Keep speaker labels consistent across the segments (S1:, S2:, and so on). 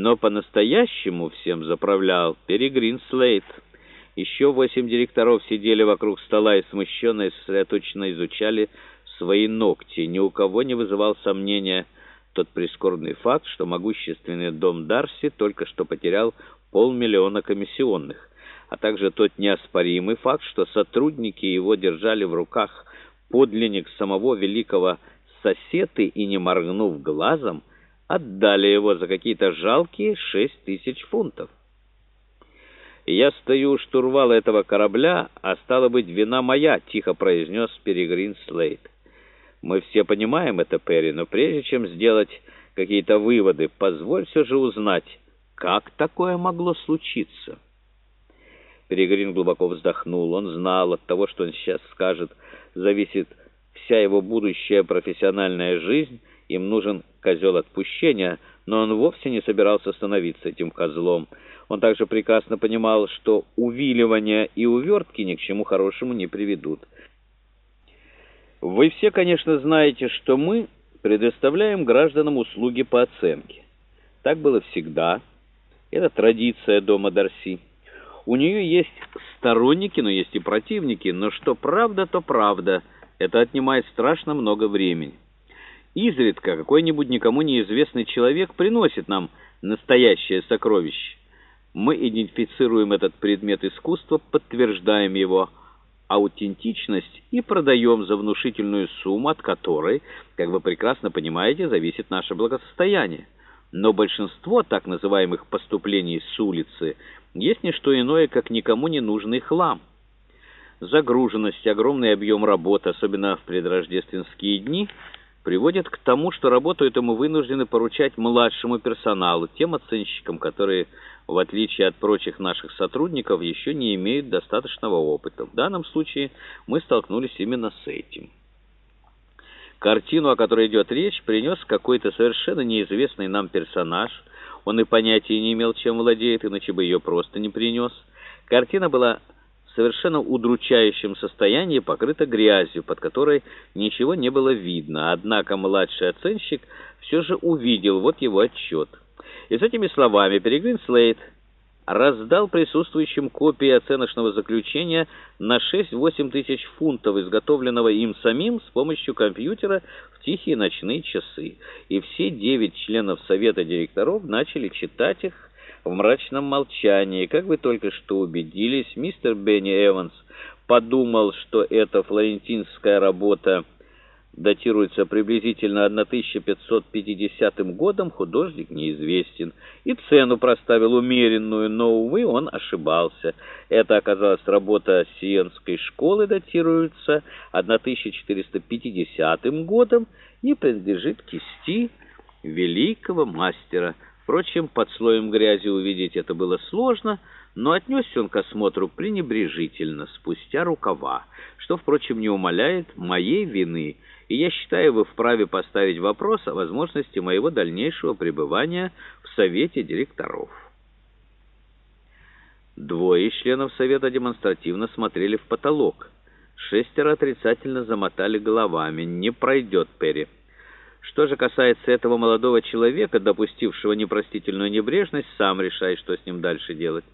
S1: Но по-настоящему всем заправлял Перегрин Слейт. Еще восемь директоров сидели вокруг стола и смущенно и сосредоточенно изучали свои ногти. Ни у кого не вызывал сомнения тот прискорбный факт, что могущественный дом Дарси только что потерял полмиллиона комиссионных, а также тот неоспоримый факт, что сотрудники его держали в руках подлинник самого великого соседы и, не моргнув глазом, отдали его за какие-то жалкие шесть тысяч фунтов. «Я стою у штурвала этого корабля, а стало быть, вина моя», — тихо произнес Перегрин Слейд. «Мы все понимаем это, Перри, но прежде чем сделать какие-то выводы, позволь все же узнать, как такое могло случиться?» Перегрин глубоко вздохнул. Он знал, от того, что он сейчас скажет, зависит вся его будущая профессиональная жизнь, им нужен козел отпущения, но он вовсе не собирался становиться этим козлом. Он также прекрасно понимал, что увиливания и увертки ни к чему хорошему не приведут. Вы все, конечно, знаете, что мы предоставляем гражданам услуги по оценке. Так было всегда. Это традиция дома Дарси. У нее есть сторонники, но есть и противники, но что правда, то правда. Это отнимает страшно много времени. Изредка какой-нибудь никому неизвестный человек приносит нам настоящее сокровище. Мы идентифицируем этот предмет искусства, подтверждаем его аутентичность и продаем за внушительную сумму, от которой, как вы прекрасно понимаете, зависит наше благосостояние. Но большинство так называемых поступлений с улицы есть не что иное, как никому не нужный хлам. Загруженность, огромный объем работы, особенно в предрождественские дни – приводит к тому, что работу эту мы вынуждены поручать младшему персоналу, тем оценщикам, которые, в отличие от прочих наших сотрудников, еще не имеют достаточного опыта. В данном случае мы столкнулись именно с этим. Картину, о которой идет речь, принес какой-то совершенно неизвестный нам персонаж. Он и понятия не имел, чем владеет, иначе бы ее просто не принес. Картина была совершенно удручающем состоянии, покрыта грязью, под которой ничего не было видно. Однако младший оценщик все же увидел вот его отчет. И с этими словами Перегрин Слейд раздал присутствующим копии оценочного заключения на 6-8 тысяч фунтов, изготовленного им самим с помощью компьютера в тихие ночные часы. И все девять членов совета директоров начали читать их в мрачном молчании. Как вы только что убедились, мистер Бенни Эванс подумал, что эта флорентинская работа датируется приблизительно 1550 годом, художник неизвестен, и цену проставил умеренную, но, увы, он ошибался. Это оказалась работа Сиенской школы, датируется 1450 годом и принадлежит кисти великого мастера Впрочем, под слоем грязи увидеть это было сложно, но отнесся он к осмотру пренебрежительно, спустя рукава, что, впрочем, не умаляет моей вины, и я считаю, вы вправе поставить вопрос о возможности моего дальнейшего пребывания в Совете директоров. Двое членов Совета демонстративно смотрели в потолок. Шестеро отрицательно замотали головами. «Не пройдет, Перри». Что же касается этого молодого человека, допустившего непростительную небрежность, сам решай, что с ним дальше делать.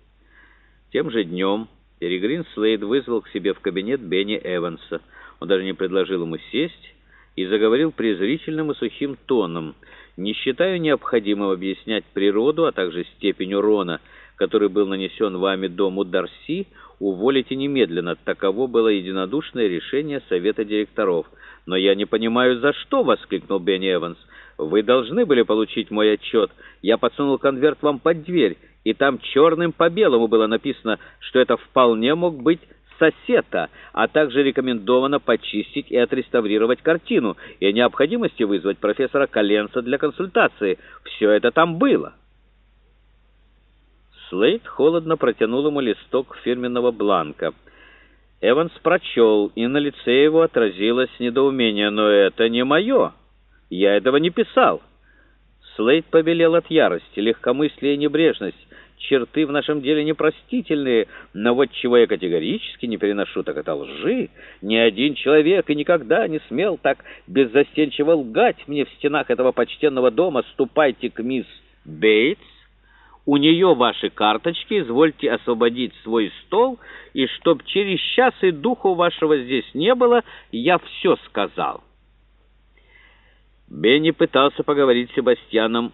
S1: Тем же днем Перегрин Слейд вызвал к себе в кабинет Бенни Эванса. Он даже не предложил ему сесть и заговорил презрительным и сухим тоном. «Не считаю необходимым объяснять природу, а также степень урона, который был нанесен вами дому Дарси, уволите немедленно. Таково было единодушное решение Совета директоров». «Но я не понимаю, за что!» — воскликнул Бенни Эванс. «Вы должны были получить мой отчет. Я подсунул конверт вам под дверь, и там черным по белому было написано, что это вполне мог быть сосета, а также рекомендовано почистить и отреставрировать картину, и о необходимости вызвать профессора Коленца для консультации. Все это там было». Слейд холодно протянул ему листок фирменного бланка — Эванс прочел, и на лице его отразилось недоумение. «Но это не мое. Я этого не писал». Слейд побелел от ярости, легкомыслие и небрежность. Черты в нашем деле непростительные, но вот чего я категорически не переношу, так это лжи. Ни один человек и никогда не смел так беззастенчиво лгать мне в стенах этого почтенного дома. Ступайте к мисс Бейтс У нее ваши карточки, извольте освободить свой стол, и чтоб через час и духу вашего здесь не было, я все сказал». Бенни пытался поговорить с Себастьяном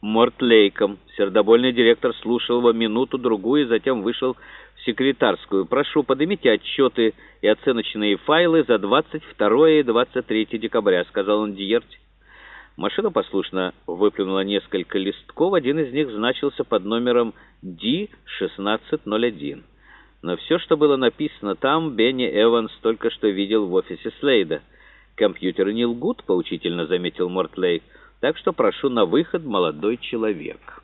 S1: Мортлейком. Сердобольный директор слушал его минуту-другую, затем вышел в секретарскую. «Прошу, поднимите отчеты и оценочные файлы за 22 и 23 декабря», — сказал он Диерти. Машина послушно выплюнула несколько листков, один из них значился под номером D1601. Но все, что было написано там, Бенни Эванс только что видел в офисе Слейда. «Компьютеры не лгут», — поучительно заметил Мортлейк, «так что прошу на выход, молодой человек».